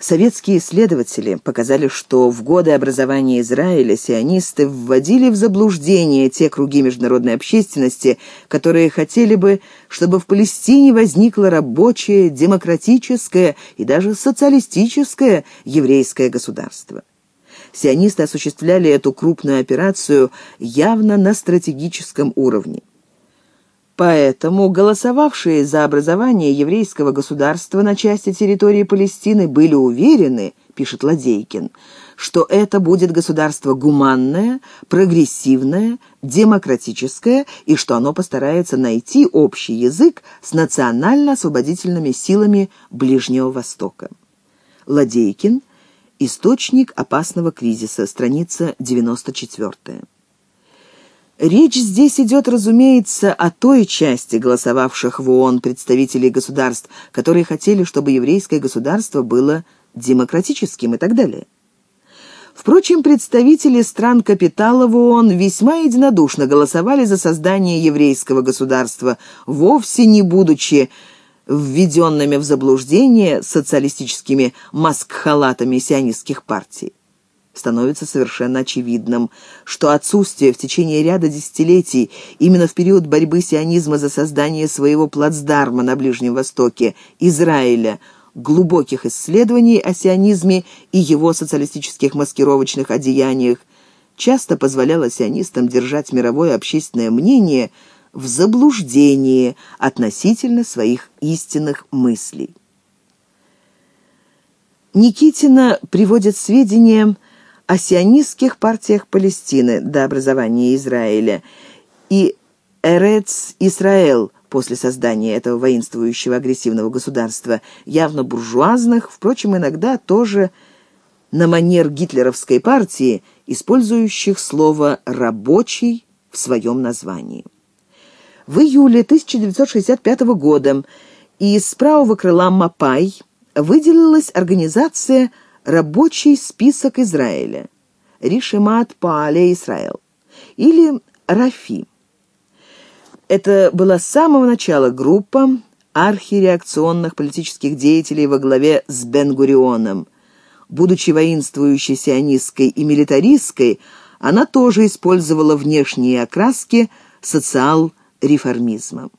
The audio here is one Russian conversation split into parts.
Советские исследователи показали, что в годы образования Израиля сионисты вводили в заблуждение те круги международной общественности, которые хотели бы, чтобы в Палестине возникло рабочее, демократическое и даже социалистическое еврейское государство. Сионисты осуществляли эту крупную операцию явно на стратегическом уровне. Поэтому голосовавшие за образование еврейского государства на части территории Палестины были уверены, пишет Ладейкин, что это будет государство гуманное, прогрессивное, демократическое и что оно постарается найти общий язык с национально-освободительными силами Ближнего Востока. Ладейкин. Источник опасного кризиса. Страница 94. Речь здесь идет, разумеется, о той части голосовавших в ООН представителей государств, которые хотели, чтобы еврейское государство было демократическим и так далее. Впрочем, представители стран капитала в ООН весьма единодушно голосовали за создание еврейского государства, вовсе не будучи введенными в заблуждение социалистическими маскхалатами сионистских партий становится совершенно очевидным, что отсутствие в течение ряда десятилетий, именно в период борьбы сионизма за создание своего плацдарма на Ближнем Востоке, Израиля, глубоких исследований о сионизме и его социалистических маскировочных одеяниях, часто позволяло сионистам держать мировое общественное мнение в заблуждении относительно своих истинных мыслей. Никитина приводит сведения о сионистских партиях Палестины до образования Израиля и Эрец Исраэл после создания этого воинствующего агрессивного государства, явно буржуазных, впрочем, иногда тоже на манер гитлеровской партии, использующих слово «рабочий» в своем названии. В июле 1965 года из правого крыла Мапай выделилась организация Рабочий список Израиля. Ришимат Паале Израил. Или Рафи. Это была с самого начала группа архиреакционных политических деятелей во главе с Бен-Гурионом. Будучи воинствующей сионистской и милитаристской, она тоже использовала внешние окраски социал-реформизма.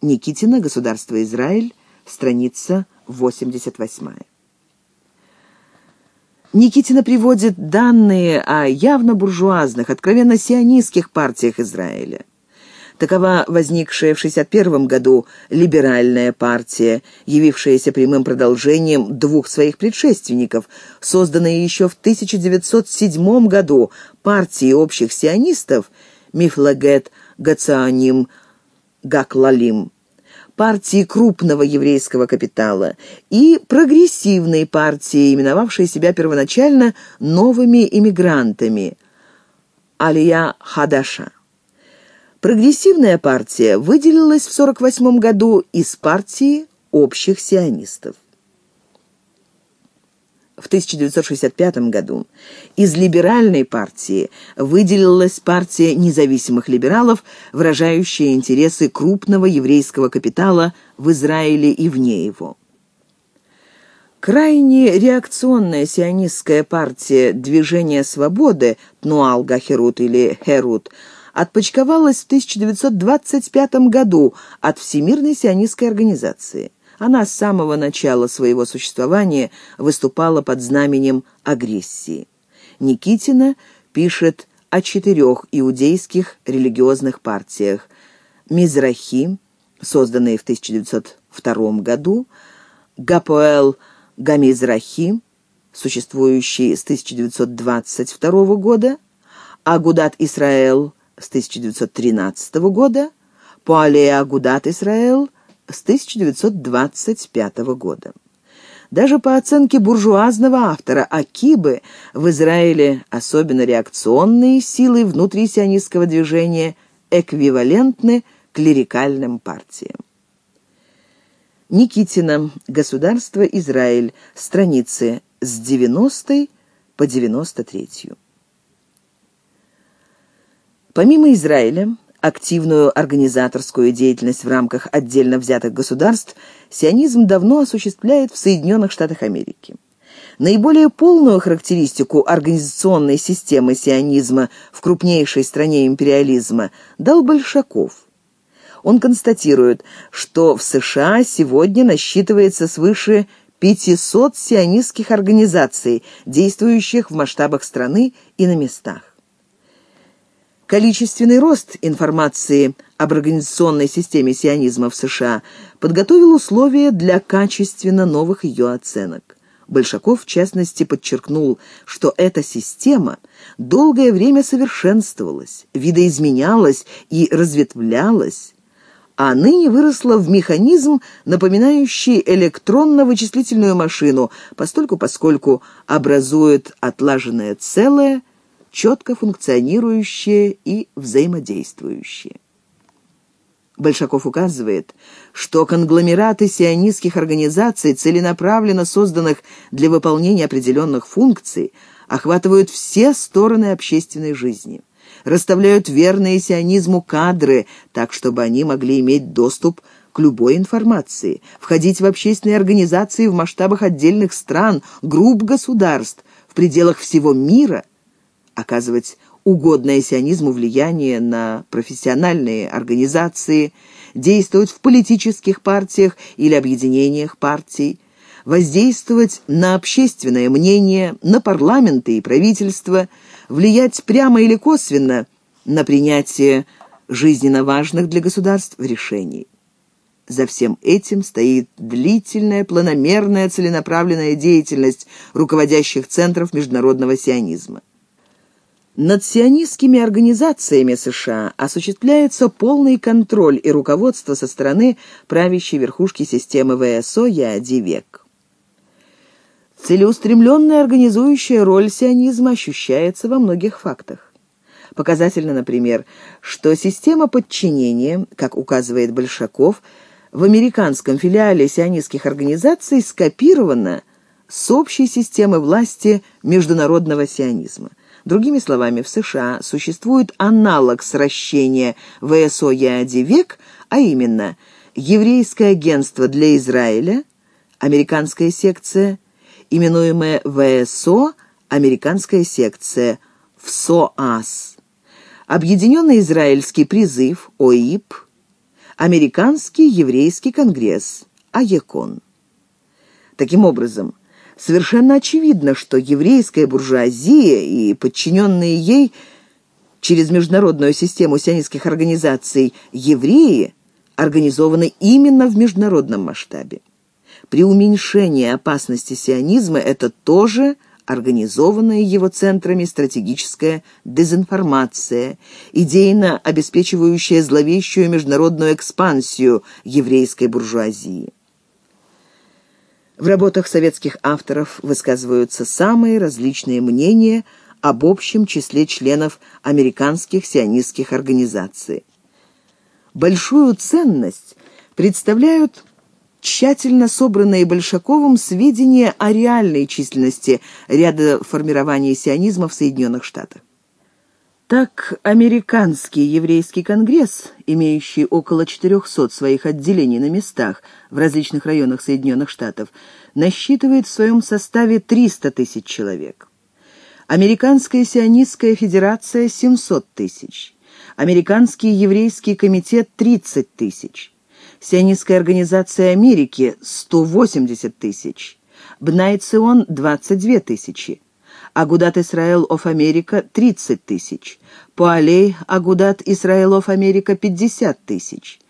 Никитина, Государство Израиль, страница 88. Никитина приводит данные о явно буржуазных, откровенно сионистских партиях Израиля. Такова возникшая в 1961 году либеральная партия, явившаяся прямым продолжением двух своих предшественников, созданная еще в 1907 году партии общих сионистов Мифлагет Гацааним Гаклалим партии крупного еврейского капитала и прогрессивной партии, именовавшей себя первоначально новыми иммигрантами – Алия Хадаша. Прогрессивная партия выделилась в 1948 году из партии общих сионистов в 1965 году. Из либеральной партии выделилась партия независимых либералов, выражающая интересы крупного еврейского капитала в Израиле и вне его. Крайне реакционная сионистская партия «Движение свободы» Тнуал Гахерут или Херут отпочковалась в 1925 году от Всемирной сионистской организации. Она с самого начала своего существования выступала под знаменем агрессии. Никитина пишет о четырех иудейских религиозных партиях. Мизрахи, созданные в 1902 году, Гапоэл Гамизрахи, существующий с 1922 года, Агудат Исраэл с 1913 года, Пуале Агудат Исраэл – с 1925 года. Даже по оценке буржуазного автора Акибы в Израиле особенно реакционные силы внутри сионистского движения эквивалентны клерикальным партиям. Никитина. Государство Израиль. Страницы с 90 по 93. Помимо Израиля, активную организаторскую деятельность в рамках отдельно взятых государств сионизм давно осуществляет в Соединенных Штатах Америки. Наиболее полную характеристику организационной системы сионизма в крупнейшей стране империализма дал Большаков. Он констатирует, что в США сегодня насчитывается свыше 500 сионистских организаций, действующих в масштабах страны и на местах. Количественный рост информации об организационной системе сионизма в США подготовил условия для качественно новых ее оценок. Большаков, в частности, подчеркнул, что эта система долгое время совершенствовалась, видоизменялась и разветвлялась, а ныне выросла в механизм, напоминающий электронно-вычислительную машину, постольку поскольку образует отлаженное целое, четко функционирующее и взаимодействующее. Большаков указывает, что конгломераты сионистских организаций, целенаправленно созданных для выполнения определенных функций, охватывают все стороны общественной жизни, расставляют верные сионизму кадры, так чтобы они могли иметь доступ к любой информации, входить в общественные организации в масштабах отдельных стран, групп государств, в пределах всего мира, оказывать угодное сионизму влияние на профессиональные организации, действовать в политических партиях или объединениях партий, воздействовать на общественное мнение, на парламенты и правительство, влиять прямо или косвенно на принятие жизненно важных для государств решений. За всем этим стоит длительная, планомерная, целенаправленная деятельность руководящих центров международного сионизма. Над сионистскими организациями США осуществляется полный контроль и руководство со стороны правящей верхушки системы ВСО Яади Век. Целеустремленная организующая роль сионизма ощущается во многих фактах. Показательно, например, что система подчинения, как указывает Большаков, в американском филиале сионистских организаций скопирована с общей системы власти международного сионизма – Другими словами, в США существует аналог сращения ВСО Яади а именно Еврейское агентство для Израиля, американская секция, именуемая ВСО, американская секция, ВСОАС, Объединенный израильский призыв, ОИП, Американский еврейский конгресс, АЕКОН. Таким образом, Совершенно очевидно, что еврейская буржуазия и подчиненные ей через международную систему сионистских организаций евреи организованы именно в международном масштабе. При уменьшении опасности сионизма это тоже организованная его центрами стратегическая дезинформация, идейно обеспечивающая зловещую международную экспансию еврейской буржуазии. В работах советских авторов высказываются самые различные мнения об общем числе членов американских сионистских организаций. Большую ценность представляют тщательно собранные Большаковым сведения о реальной численности ряда формирований сионизма в Соединенных Штатах. Так, Американский еврейский конгресс, имеющий около 400 своих отделений на местах в различных районах Соединенных Штатов, насчитывает в своем составе 300 тысяч человек. Американская сионистская федерация – 700 тысяч. Американский еврейский комитет – 30 тысяч. Сионистская организация Америки – 180 тысяч. Бнайцион – 22 тысячи. Агудат Исраэл оф Америка – 30 тысяч. Пуалей Агудат Исраэл оф Америка – 50 тысяч.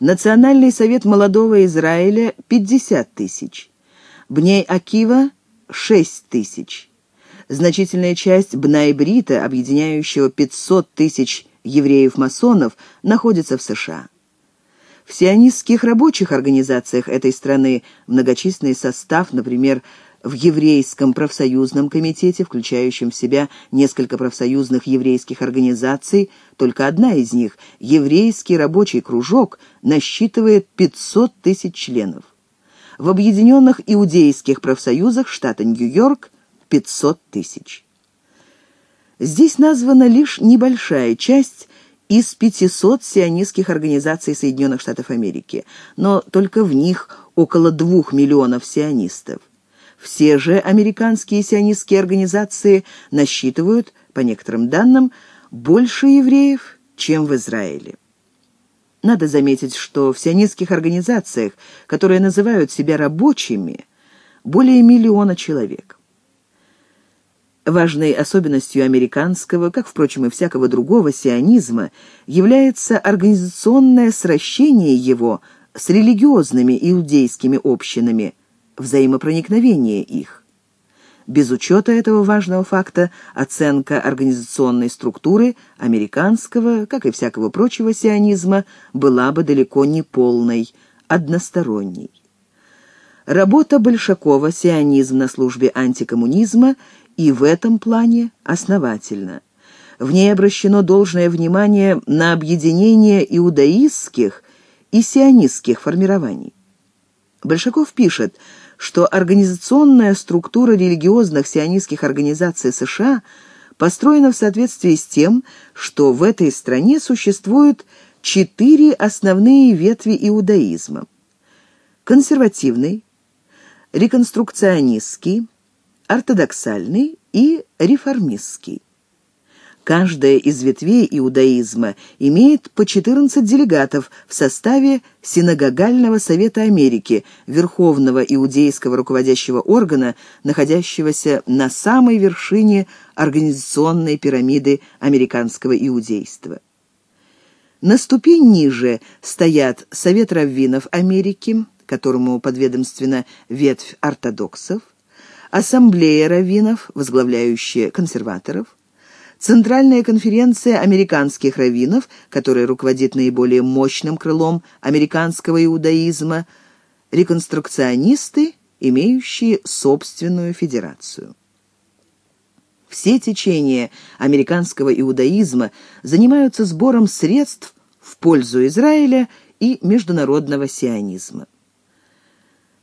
Национальный совет молодого Израиля – 50 тысяч. Бней Акива – 6 тысяч. Значительная часть Бнай-Брита, объединяющего 500 тысяч евреев-масонов, находится в США. В сионистских рабочих организациях этой страны многочисленный состав, например, в еврейском профсоюзном комитете, включающем в себя несколько профсоюзных еврейских организаций, только одна из них, еврейский рабочий кружок, насчитывает 500 тысяч членов. В объединенных иудейских профсоюзах штата Нью-Йорк 500 тысяч. Здесь названа лишь небольшая часть из 500 сионистских организаций Соединенных Штатов Америки, но только в них около 2 миллионов сионистов. Все же американские сионистские организации насчитывают, по некоторым данным, больше евреев, чем в Израиле. Надо заметить, что в сионистских организациях, которые называют себя рабочими, более миллиона человек. Важной особенностью американского, как, впрочем, и всякого другого сионизма, является организационное сращение его с религиозными иудейскими общинами, взаимопроникновение их. Без учета этого важного факта оценка организационной структуры американского, как и всякого прочего сионизма, была бы далеко не полной, односторонней. Работа Большакова «Сионизм на службе антикоммунизма» и в этом плане основательна. В ней обращено должное внимание на объединение иудаистских и сионистских формирований. Большаков пишет, что организационная структура религиозных сионистских организаций США построена в соответствии с тем, что в этой стране существуют четыре основные ветви иудаизма. Консервативный, реконструкционистский, ортодоксальный и реформистский. Каждая из ветвей иудаизма имеет по 14 делегатов в составе Синагогального совета Америки, верховного иудейского руководящего органа, находящегося на самой вершине организационной пирамиды американского иудейства. На ступень ниже стоят Совет раввинов Америки, которому подведомствена ветвь ортодоксов, Ассамблея раввинов, возглавляющая консерваторов, Центральная конференция американских раввинов, которая руководит наиболее мощным крылом американского иудаизма, реконструкционисты, имеющие собственную федерацию. Все течения американского иудаизма занимаются сбором средств в пользу Израиля и международного сионизма.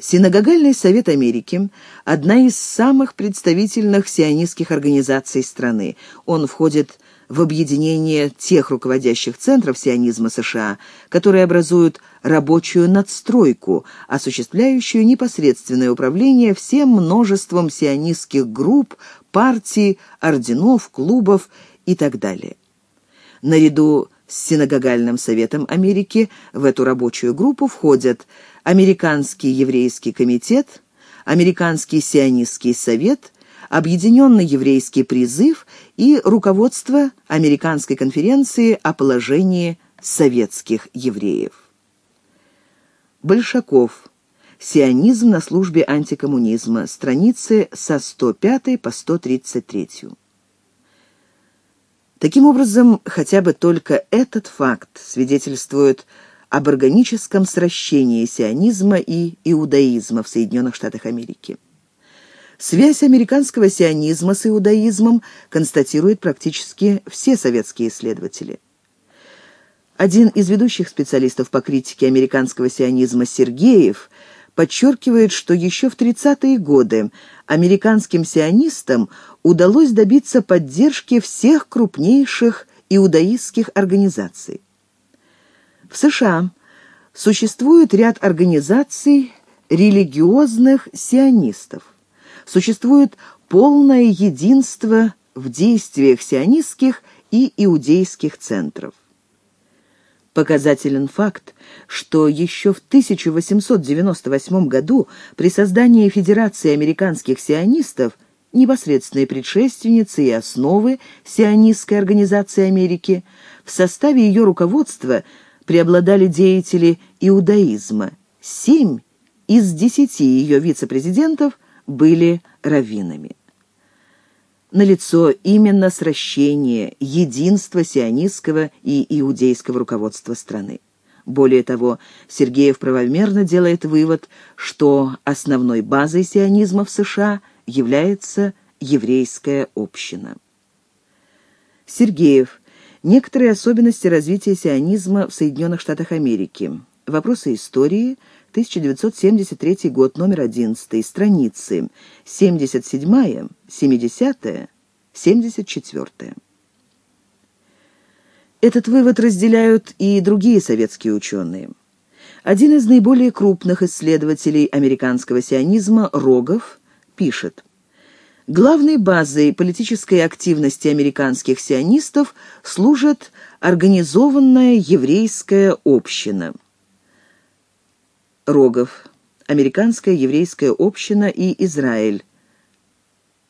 Синагогальный совет Америки – одна из самых представительных сионистских организаций страны. Он входит в объединение тех руководящих центров сионизма США, которые образуют рабочую надстройку, осуществляющую непосредственное управление всем множеством сионистских групп, партий, орденов, клубов и так далее. Наряду с Синагогальным советом Америки в эту рабочую группу входят – Американский еврейский комитет, Американский сионистский совет, Объединенный еврейский призыв и руководство Американской конференции о положении советских евреев. Большаков. Сионизм на службе антикоммунизма. Страницы со 105 по 133. Таким образом, хотя бы только этот факт свидетельствует об органическом сращении сионизма и иудаизма в Соединенных Штатах Америки. Связь американского сионизма с иудаизмом констатируют практически все советские исследователи. Один из ведущих специалистов по критике американского сионизма Сергеев подчеркивает, что еще в 30-е годы американским сионистам удалось добиться поддержки всех крупнейших иудаистских организаций. В США существует ряд организаций религиозных сионистов. Существует полное единство в действиях сионистских и иудейских центров. Показателен факт, что еще в 1898 году при создании Федерации американских сионистов непосредственной предшественницы и основы сионистской организации Америки, в составе ее руководства – преобладали деятели иудаизма. Семь из десяти ее вице-президентов были раввинами. Налицо именно сращение, единство сионистского и иудейского руководства страны. Более того, Сергеев правомерно делает вывод, что основной базой сионизма в США является еврейская община. Сергеев Некоторые особенности развития сионизма в Соединенных Штатах Америки. Вопросы истории, 1973 год, номер 11, страницы 77, 70, 74. Этот вывод разделяют и другие советские ученые. Один из наиболее крупных исследователей американского сионизма, Рогов, пишет, Главной базой политической активности американских сионистов служит организованная еврейская община. Рогов. Американская еврейская община и Израиль.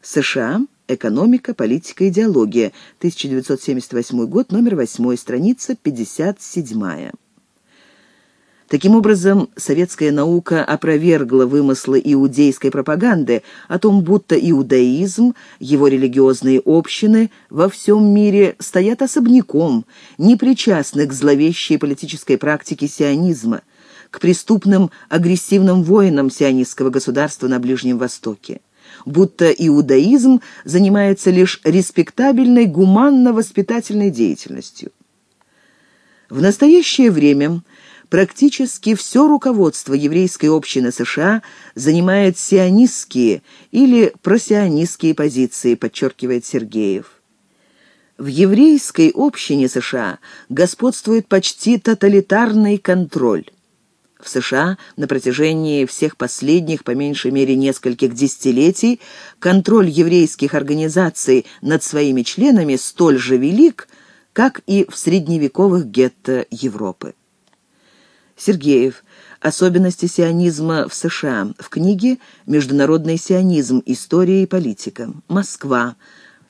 США. Экономика, политика, идеология. 1978 год, номер 8, страница 57. Таким образом, советская наука опровергла вымыслы иудейской пропаганды о том, будто иудаизм, его религиозные общины во всем мире стоят особняком, не причастны к зловещей политической практике сионизма, к преступным агрессивным воинам сионистского государства на Ближнем Востоке будто иудаизм занимается лишь респектабельной гуманно-воспитательной деятельностью. В настоящее время практически все руководство еврейской общины США занимает сионистские или просионистские позиции, подчеркивает Сергеев. В еврейской общине США господствует почти тоталитарный контроль. В США на протяжении всех последних, по меньшей мере, нескольких десятилетий контроль еврейских организаций над своими членами столь же велик, как и в средневековых гетто Европы. Сергеев. Особенности сионизма в США. В книге «Международный сионизм. История и политика». Москва.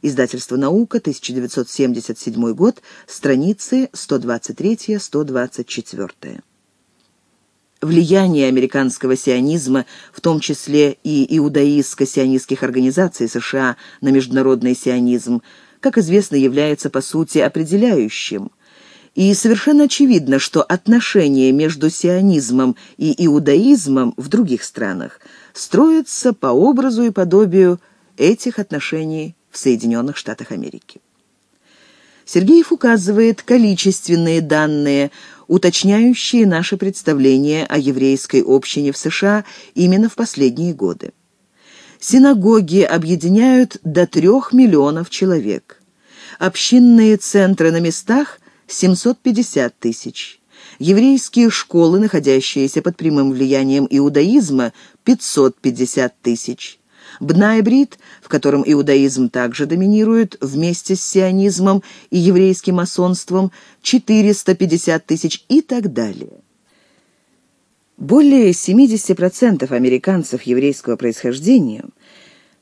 Издательство «Наука», 1977 год, страницы 123-124. Влияние американского сионизма, в том числе и иудаистско-сионистских организаций США на международный сионизм, как известно, является по сути определяющим. И совершенно очевидно, что отношения между сионизмом и иудаизмом в других странах строятся по образу и подобию этих отношений в Соединенных Штатах Америки. Сергеев указывает количественные данные, уточняющие наше представление о еврейской общине в США именно в последние годы. Синагоги объединяют до трех миллионов человек. Общинные центры на местах 750 тысяч. Еврейские школы, находящиеся под прямым влиянием иудаизма, 550 тысяч. Бнайбрид, в котором иудаизм также доминирует вместе с сионизмом и еврейским масонством, 450 тысяч и так далее. Более 70% американцев еврейского происхождения –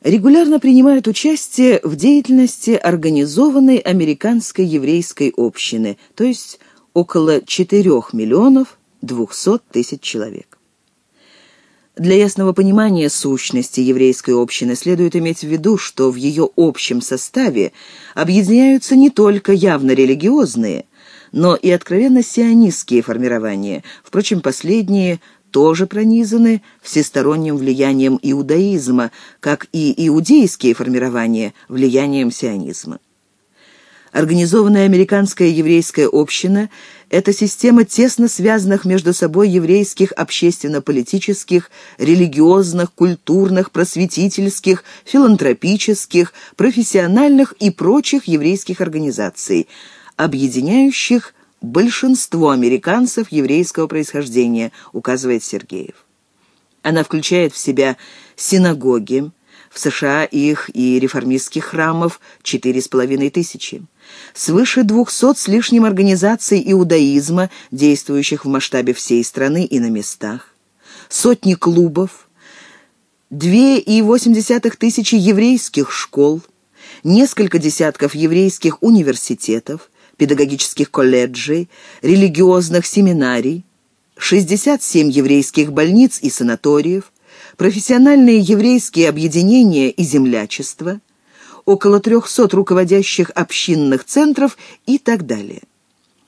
регулярно принимают участие в деятельности организованной американской еврейской общины, то есть около 4 миллионов 200 тысяч человек. Для ясного понимания сущности еврейской общины следует иметь в виду, что в ее общем составе объединяются не только явно религиозные, но и откровенно сионистские формирования, впрочем, последние – тоже пронизаны всесторонним влиянием иудаизма, как и иудейские формирования влиянием сионизма. Организованная американская еврейская община – это система тесно связанных между собой еврейских общественно-политических, религиозных, культурных, просветительских, филантропических, профессиональных и прочих еврейских организаций, объединяющих большинство американцев еврейского происхождения, указывает Сергеев. Она включает в себя синагоги, в США их и реформистских храмов четыре с половиной тысячи. Свыше двухсот с лишним организаций иудаизма, действующих в масштабе всей страны и на местах. Сотни клубов, две и восемь десятых тысячи еврейских школ, несколько десятков еврейских университетов, педагогических колледжей, религиозных семинарий, 67 еврейских больниц и санаториев, профессиональные еврейские объединения и землячества, около 300 руководящих общинных центров и так далее.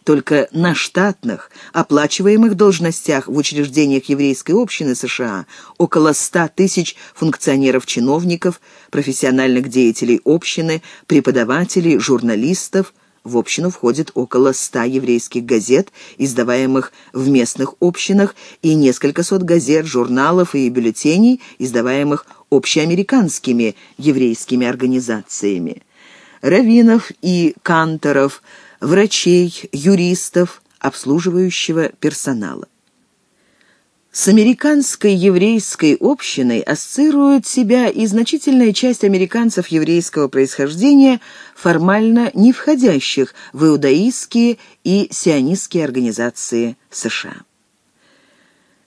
Только на штатных, оплачиваемых должностях в учреждениях еврейской общины США около 100 тысяч функционеров-чиновников, профессиональных деятелей общины, преподавателей, журналистов – в общину входит около ста еврейских газет, издаваемых в местных общинах, и несколько сот газет, журналов и бюллетеней, издаваемых общеамериканскими еврейскими организациями. Раввинов и канторов, врачей, юристов, обслуживающего персонала. С американской еврейской общиной ассоциирует себя и значительная часть американцев еврейского происхождения, формально не входящих в иудаистские и сионистские организации США.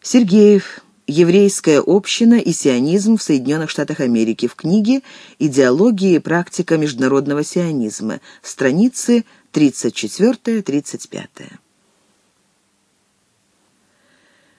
Сергеев. Еврейская община и сионизм в Соединенных Штатах Америки в книге «Идеология и практика международного сионизма», страницы 34-35.